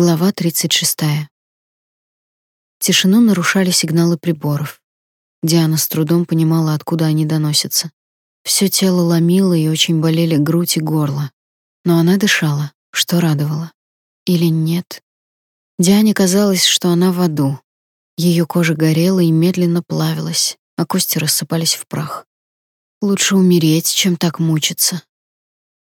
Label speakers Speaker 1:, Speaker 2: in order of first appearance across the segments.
Speaker 1: Глава 36. Тишину нарушали сигналы приборов. Диана с трудом понимала, откуда они доносятся. Всё тело ломило и очень болели грудь и горло. Но она дышала, что радовало. Или нет? Диане казалось, что она в аду. Её кожа горела и медленно плавилась, а кости рассыпались в прах. Лучше умереть, чем так мучиться.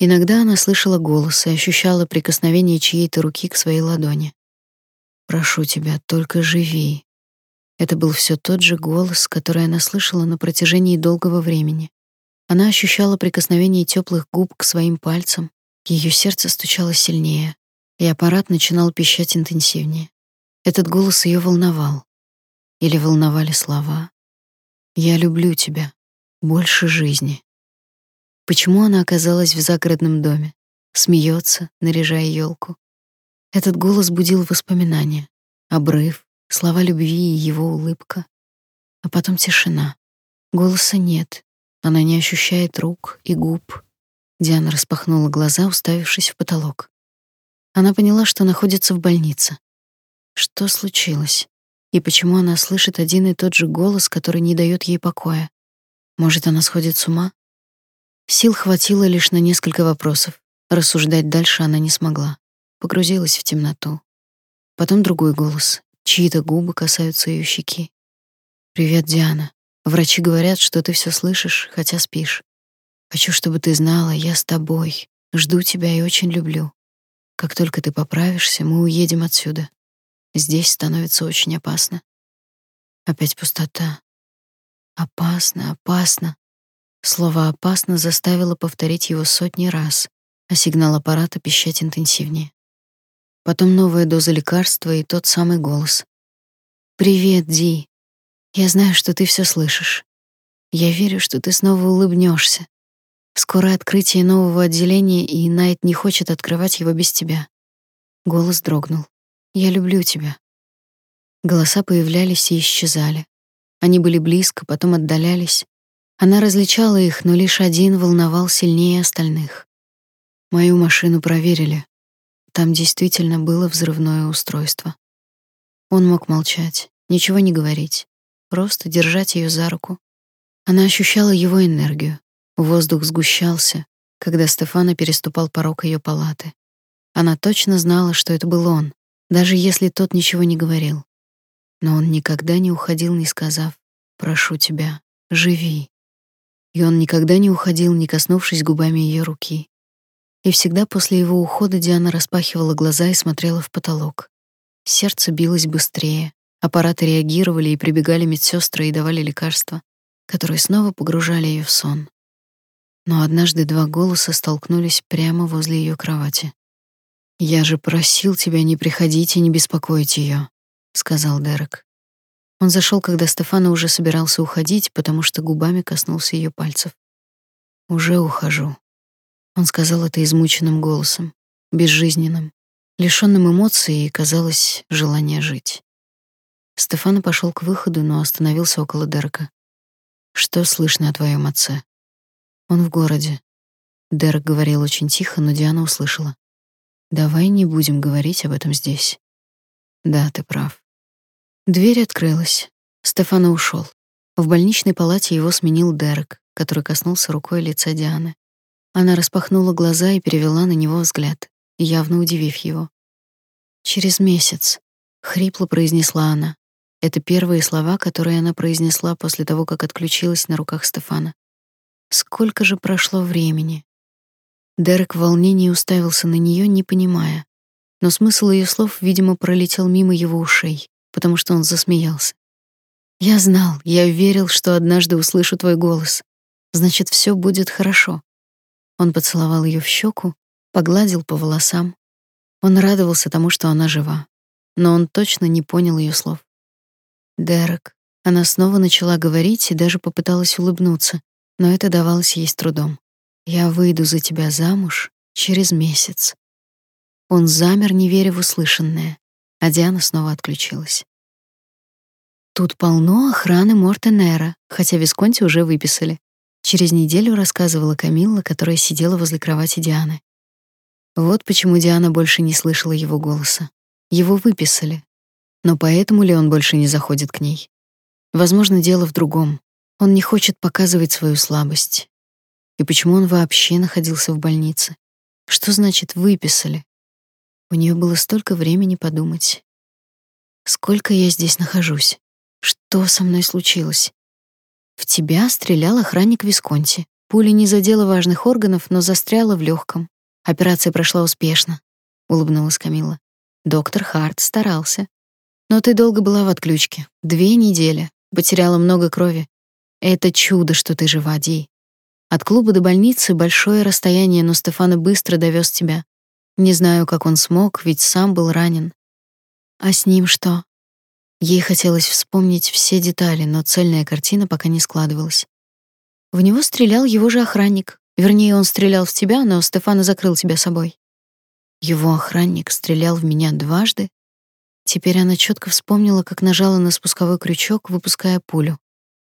Speaker 1: Иногда она слышала голос и ощущала прикосновение чьей-то руки к своей ладони. «Прошу тебя, только живи». Это был все тот же голос, который она слышала на протяжении долгого времени. Она ощущала прикосновение теплых губ к своим пальцам, ее сердце стучало сильнее, и аппарат начинал пищать интенсивнее. Этот голос ее волновал. Или волновали слова. «Я люблю тебя. Больше жизни». Почему она оказалась в загородном доме? Смеется, наряжая елку. Этот голос будил воспоминания. Обрыв, слова любви и его улыбка. А потом тишина. Голоса нет. Она не ощущает рук и губ. Диана распахнула глаза, уставившись в потолок. Она поняла, что находится в больнице. Что случилось? И почему она слышит один и тот же голос, который не дает ей покоя? Может, она сходит с ума? Сил хватило лишь на несколько вопросов. Рассуждать дальше она не смогла. Погрузилась в темноту. Потом другой голос. Чьи-то губы касаются ее щеки. «Привет, Диана. Врачи говорят, что ты все слышишь, хотя спишь. Хочу, чтобы ты знала, я с тобой. Жду тебя и очень люблю. Как только ты поправишься, мы уедем отсюда. Здесь становится очень опасно. Опять пустота. Опасно, опасно. Слово «опасно» заставило повторить его сотни раз, а сигнал аппарата пищать интенсивнее. Потом новая доза лекарства и тот самый голос. «Привет, Ди. Я знаю, что ты все слышишь. Я верю, что ты снова улыбнешься. Скоро открытие нового отделения, и Найт не хочет открывать его без тебя». Голос дрогнул. «Я люблю тебя». Голоса появлялись и исчезали. Они были близко, потом отдалялись, она различала их, но лишь один волновал сильнее остальных. Мою машину проверили. Там действительно было взрывное устройство. Он мог молчать, ничего не говорить, просто держать ее за руку. Она ощущала его энергию. Воздух сгущался, когда Стефана переступал порог ее палаты. Она точно знала, что это был он, даже если тот ничего не говорил. Но он никогда не уходил, не сказав: "Прошу тебя, живи" и он никогда не уходил, не коснувшись губами ее руки. И всегда после его ухода Диана распахивала глаза и смотрела в потолок. Сердце билось быстрее, аппараты реагировали и прибегали медсестры и давали лекарства, которые снова погружали ее в сон. Но однажды два голоса столкнулись прямо возле ее кровати. «Я же просил тебя не приходить и не беспокоить ее», — сказал Дерек. Он зашел, когда Стефана уже собирался уходить, потому что губами коснулся ее пальцев. Уже ухожу. Он сказал это измученным голосом, безжизненным, лишённым эмоций и, казалось, желания жить. Стефана пошел к выходу, но остановился около Дерека. Что слышно о твоем отце? Он в городе. Дерек говорил очень тихо, но Диана услышала. Давай не будем говорить об этом здесь. Да, ты прав. Дверь открылась. Стефана ушел. В больничной палате его сменил Дерек, который коснулся рукой лица Дианы. Она распахнула глаза и перевела на него взгляд, явно удивив его. «Через месяц», — хрипло произнесла она. Это первые слова, которые она произнесла после того, как отключилась на руках Стефана. Сколько же прошло времени? Дерек в волнении уставился на нее, не понимая. Но смысл ее слов, видимо, пролетел мимо его ушей потому что он засмеялся. Я знал, я верил, что однажды услышу твой голос. Значит, все будет хорошо. Он поцеловал ее в щеку, погладил по волосам. Он радовался тому, что она жива, но он точно не понял ее слов. Дерек. Она снова начала говорить и даже попыталась улыбнуться, но это давалось ей с трудом. Я выйду за тебя замуж через месяц. Он замер, не веря в услышанное а Диана снова отключилась. Тут полно охраны Мортенера, хотя Висконти уже выписали. Через неделю рассказывала Камилла, которая сидела возле кровати Дианы. Вот почему Диана больше не слышала его голоса. Его выписали. Но поэтому ли он больше не заходит к ней? Возможно, дело в другом. Он не хочет показывать свою слабость. И почему он вообще находился в больнице? Что значит выписали? У нее было столько времени подумать. Сколько я здесь нахожусь? Что со мной случилось? В тебя стрелял охранник Висконти. Пуля не задела важных органов, но застряла в легком. Операция прошла успешно, улыбнулась Камила. Доктор Харт старался. Но ты долго была в отключке. Две недели. Потеряла много крови. Это чудо, что ты жива, Ди. От клуба до больницы большое расстояние, но Стефана быстро довез тебя. Не знаю, как он смог, ведь сам был ранен. А с ним что? Ей хотелось вспомнить все детали, но цельная картина пока не складывалась. В него стрелял его же охранник. Вернее, он стрелял в тебя, но Стефана закрыл тебя собой. Его охранник стрелял в меня дважды. Теперь она четко вспомнила, как нажала на спусковой крючок, выпуская пулю.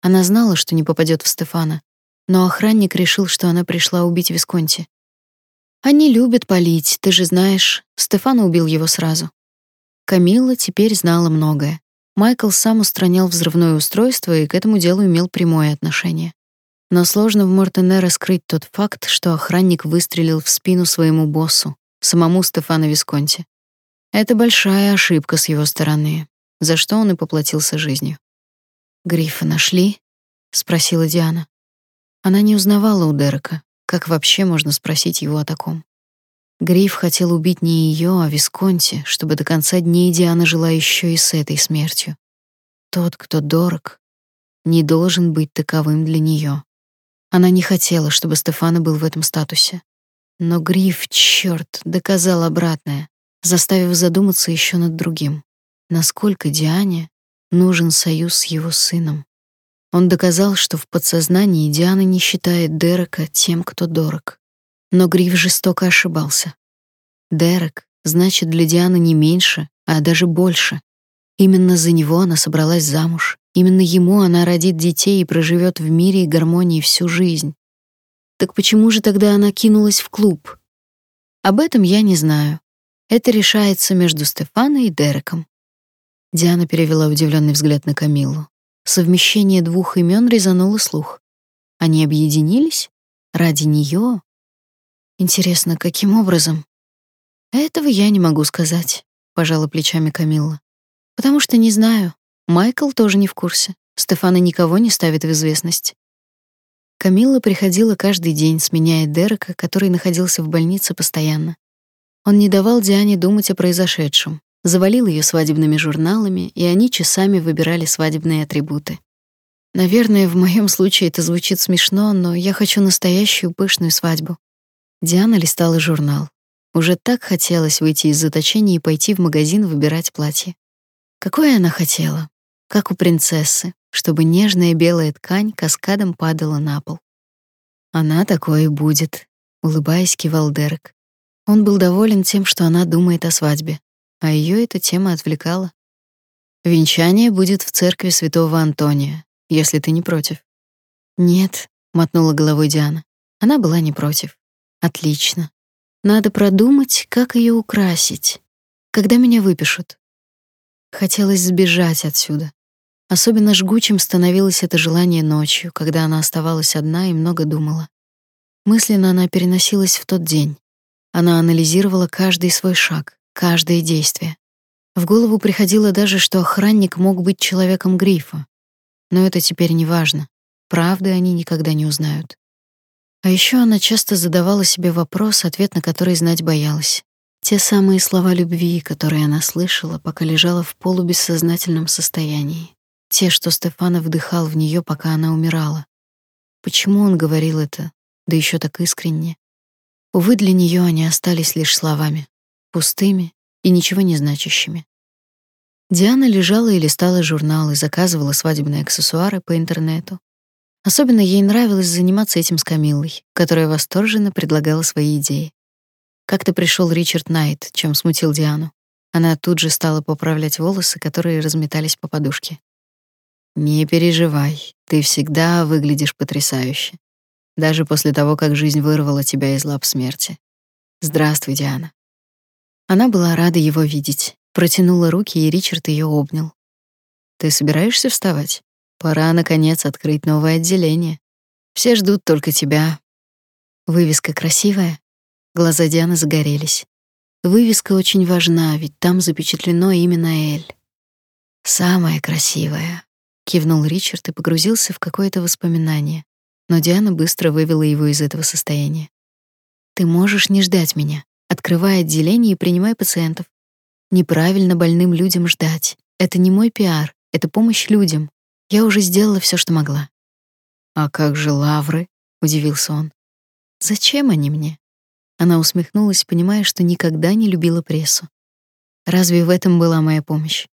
Speaker 1: Она знала, что не попадет в Стефана, но охранник решил, что она пришла убить Висконти. Они любят палить, ты же знаешь. Стефана убил его сразу. Камилла теперь знала многое. Майкл сам устранял взрывное устройство и к этому делу имел прямое отношение. Но сложно в Мортене раскрыть тот факт, что охранник выстрелил в спину своему боссу, самому Стефано Висконти. Это большая ошибка с его стороны, за что он и поплатился жизнью. «Грифа нашли?» — спросила Диана. Она не узнавала у Дерека, как вообще можно спросить его о таком. Гриф хотел убить не ее, а Висконти, чтобы до конца дней Диана жила еще и с этой смертью. Тот, кто дорог, не должен быть таковым для нее. Она не хотела, чтобы Стефана был в этом статусе. Но Гриф, черт, доказал обратное, заставив задуматься еще над другим. Насколько Диане нужен союз с его сыном. Он доказал, что в подсознании Диана не считает Дерека тем, кто дорог. Но Гриф жестоко ошибался. Дерек значит для Дианы не меньше, а даже больше. Именно за него она собралась замуж. Именно ему она родит детей и проживет в мире и гармонии всю жизнь. Так почему же тогда она кинулась в клуб? Об этом я не знаю. Это решается между Стефаной и Дереком. Диана перевела удивленный взгляд на Камилу. Совмещение двух имен резануло слух. Они объединились ради нее. Интересно, каким образом? Этого я не могу сказать, пожала плечами Камилла. Потому что не знаю. Майкл тоже не в курсе. Стефана никого не ставит в известность. Камилла приходила каждый день, сменяя Дерека, который находился в больнице постоянно. Он не давал Диане думать о произошедшем, завалил ее свадебными журналами, и они часами выбирали свадебные атрибуты. Наверное, в моем случае это звучит смешно, но я хочу настоящую пышную свадьбу. Диана листала журнал. Уже так хотелось выйти из заточения и пойти в магазин выбирать платье. Какое она хотела? Как у принцессы, чтобы нежная белая ткань каскадом падала на пол. Она такое будет, улыбаясь, кивал Дерек. Он был доволен тем, что она думает о свадьбе, а ее эта тема отвлекала. Венчание будет в церкви Святого Антония, если ты не против. Нет, мотнула головой Диана. Она была не против. Отлично. Надо продумать, как ее украсить. Когда меня выпишут. Хотелось сбежать отсюда. Особенно жгучим становилось это желание ночью, когда она оставалась одна и много думала. Мысленно она переносилась в тот день. Она анализировала каждый свой шаг, каждое действие. В голову приходило даже, что охранник мог быть человеком Грифа. Но это теперь не важно. Правды они никогда не узнают. А еще она часто задавала себе вопрос, ответ на который знать боялась. Те самые слова любви, которые она слышала, пока лежала в полубессознательном состоянии. Те, что Стефана вдыхал в нее, пока она умирала. Почему он говорил это, да еще так искренне? Увы, для нее они остались лишь словами, пустыми и ничего не значащими. Диана лежала и листала журналы, заказывала свадебные аксессуары по интернету. Особенно ей нравилось заниматься этим с Камиллой, которая восторженно предлагала свои идеи. Как-то пришел Ричард Найт, чем смутил Диану. Она тут же стала поправлять волосы, которые разметались по подушке. Не переживай, ты всегда выглядишь потрясающе, даже после того, как жизнь вырвала тебя из лап смерти. Здравствуй, Диана. Она была рада его видеть. Протянула руки, и Ричард ее обнял. Ты собираешься вставать? Пора наконец открыть новое отделение. Все ждут только тебя. Вывеска красивая. Глаза Дианы загорелись. Вывеска очень важна, ведь там запечатлено именно Эль. Самая красивая, кивнул Ричард и погрузился в какое-то воспоминание. Но Диана быстро вывела его из этого состояния. Ты можешь не ждать меня. Открывай отделение и принимай пациентов. Неправильно больным людям ждать. Это не мой пиар, это помощь людям. Я уже сделала все, что могла. А как же лавры? удивился он. Зачем они мне? Она усмехнулась, понимая, что никогда не любила прессу. Разве в этом была моя помощь?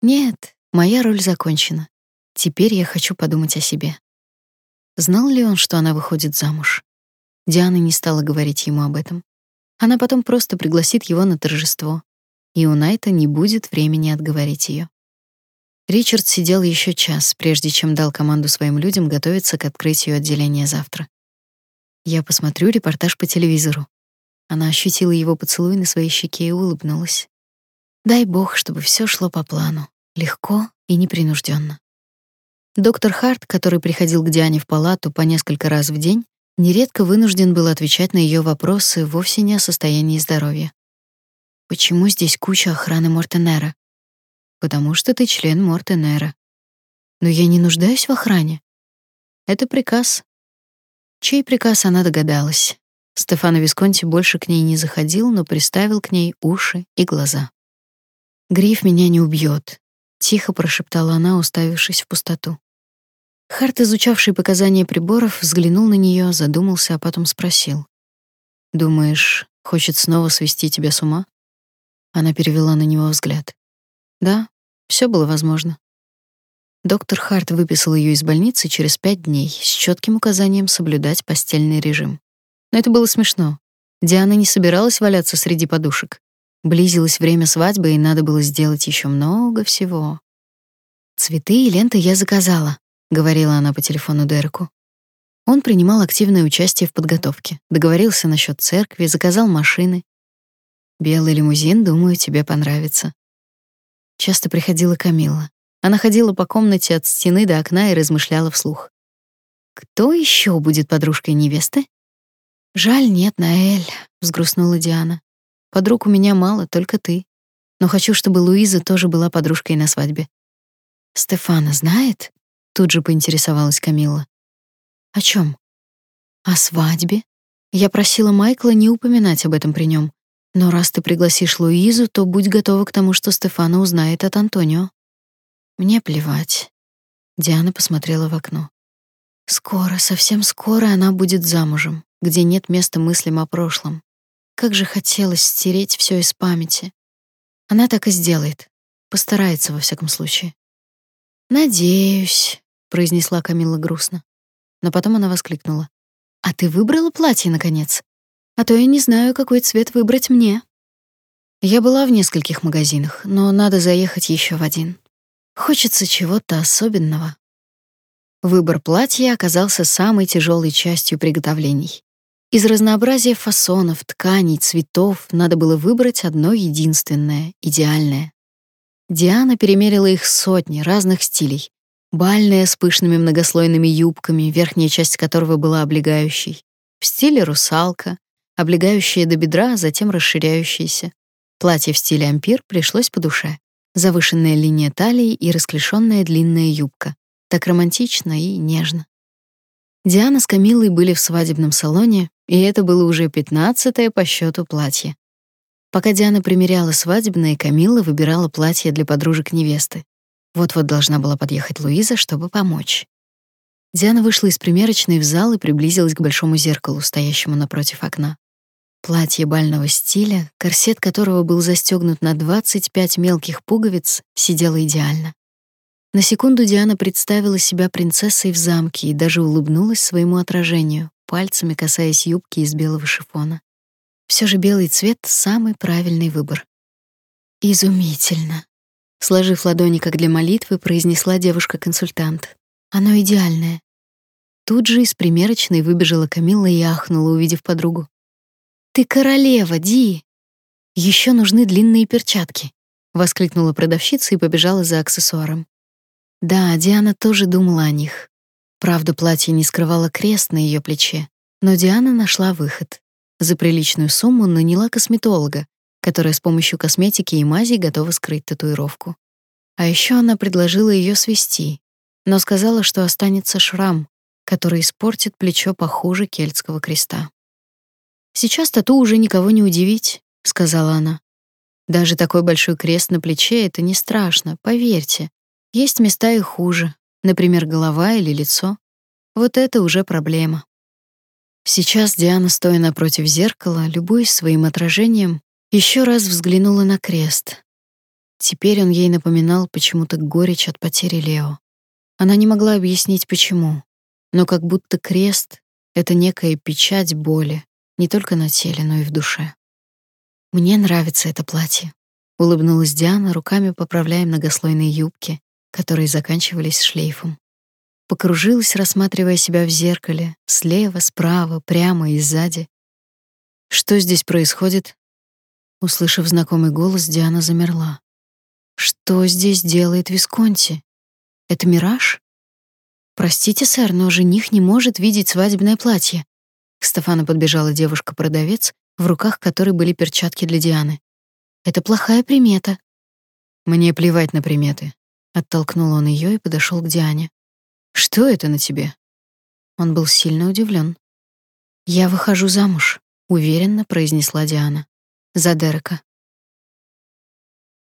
Speaker 1: Нет, моя роль закончена. Теперь я хочу подумать о себе. Знал ли он, что она выходит замуж? Диана не стала говорить ему об этом. Она потом просто пригласит его на торжество, и у Найта не будет времени отговорить ее. Ричард сидел еще час, прежде чем дал команду своим людям готовиться к открытию отделения завтра. Я посмотрю репортаж по телевизору. Она ощутила его поцелуй на своей щеке и улыбнулась. Дай бог, чтобы все шло по плану, легко и непринужденно. Доктор Харт, который приходил к Диане в палату по несколько раз в день, нередко вынужден был отвечать на ее вопросы вовсе не о состоянии здоровья. Почему здесь куча охраны Мортенера? Потому что ты член Мортенера. Но я не нуждаюсь в охране. Это приказ. Чей приказ она догадалась. Стефано Висконти больше к ней не заходил, но приставил к ней уши и глаза. Гриф меня не убьет, тихо прошептала она, уставившись в пустоту. Харт, изучавший показания приборов, взглянул на нее, задумался, а потом спросил: "Думаешь, хочет снова свести тебя с ума?" Она перевела на него взгляд. "Да, все было возможно". Доктор Харт выписал ее из больницы через пять дней с четким указанием соблюдать постельный режим. Но это было смешно. Диана не собиралась валяться среди подушек. Близилось время свадьбы, и надо было сделать еще много всего. Цветы и ленты я заказала, говорила она по телефону Дереку. Он принимал активное участие в подготовке, договорился насчет церкви, заказал машины. Белый лимузин, думаю, тебе понравится. Часто приходила Камила. Она ходила по комнате от стены до окна и размышляла вслух. Кто еще будет подружкой невесты? Жаль, нет, Наэль, взгрустнула Диана. Подруг у меня мало, только ты. Но хочу, чтобы Луиза тоже была подружкой на свадьбе. Стефана знает? Тут же поинтересовалась Камилла. О чем? О свадьбе? Я просила Майкла не упоминать об этом при нем. Но раз ты пригласишь Луизу, то будь готова к тому, что Стефана узнает от Антонио. Мне плевать. Диана посмотрела в окно. Скоро, совсем скоро она будет замужем, где нет места мыслям о прошлом. Как же хотелось стереть все из памяти. Она так и сделает. Постарается во всяком случае. Надеюсь, произнесла Камила грустно. Но потом она воскликнула: "А ты выбрала платье наконец? А то я не знаю, какой цвет выбрать мне". Я была в нескольких магазинах, но надо заехать еще в один. Хочется чего-то особенного. Выбор платья оказался самой тяжелой частью приготовлений. Из разнообразия фасонов, тканей, цветов надо было выбрать одно единственное, идеальное. Диана перемерила их сотни разных стилей, Бальная с пышными многослойными юбками, верхняя часть которого была облегающей. В стиле русалка, облегающая до бедра, а затем расширяющаяся. Платье в стиле ампир пришлось по душе. Завышенная линия талии и расклешенная длинная юбка. Так романтично и нежно. Диана с Камилой были в свадебном салоне, и это было уже пятнадцатое по счету платье. Пока Диана примеряла свадебное, Камила выбирала платье для подружек невесты. Вот-вот должна была подъехать Луиза, чтобы помочь. Диана вышла из примерочной в зал и приблизилась к большому зеркалу, стоящему напротив окна. Платье бального стиля, корсет которого был застегнут на 25 мелких пуговиц, сидело идеально. На секунду Диана представила себя принцессой в замке и даже улыбнулась своему отражению, пальцами касаясь юбки из белого шифона. Все же белый цвет самый правильный выбор. Изумительно, Сложив ладони как для молитвы, произнесла девушка-консультант. Оно идеальное. Тут же из примерочной выбежала Камилла и ахнула, увидев подругу. Ты королева, Ди. Еще нужны длинные перчатки. воскликнула продавщица и побежала за аксессуаром. Да, Диана тоже думала о них. Правда, платье не скрывало крест на ее плече, но Диана нашла выход. За приличную сумму наняла косметолога, которая с помощью косметики и мази готова скрыть татуировку. А еще она предложила ее свести, но сказала, что останется шрам, который испортит плечо похуже кельтского креста. Сейчас тату уже никого не удивить, сказала она. Даже такой большой крест на плече это не страшно, поверьте. Есть места и хуже, например, голова или лицо. Вот это уже проблема. Сейчас Диана, стоя напротив зеркала, любуясь своим отражением, еще раз взглянула на крест. Теперь он ей напоминал почему-то горечь от потери Лео. Она не могла объяснить почему, но как будто крест это некая печать боли, не только на теле, но и в душе. Мне нравится это платье, улыбнулась Диана, руками поправляя многослойные юбки, которые заканчивались шлейфом. Покружилась, рассматривая себя в зеркале, слева, справа, прямо и сзади. Что здесь происходит? Услышав знакомый голос, Диана замерла. Что здесь делает Висконти? Это мираж? Простите, сэр, но жених не может видеть свадебное платье. К Стефану подбежала девушка-продавец, в руках которой были перчатки для Дианы. Это плохая примета. Мне плевать на приметы. Оттолкнул он ее и подошел к Диане. Что это на тебе? Он был сильно удивлен. Я выхожу замуж, уверенно произнесла Диана. За Дерека.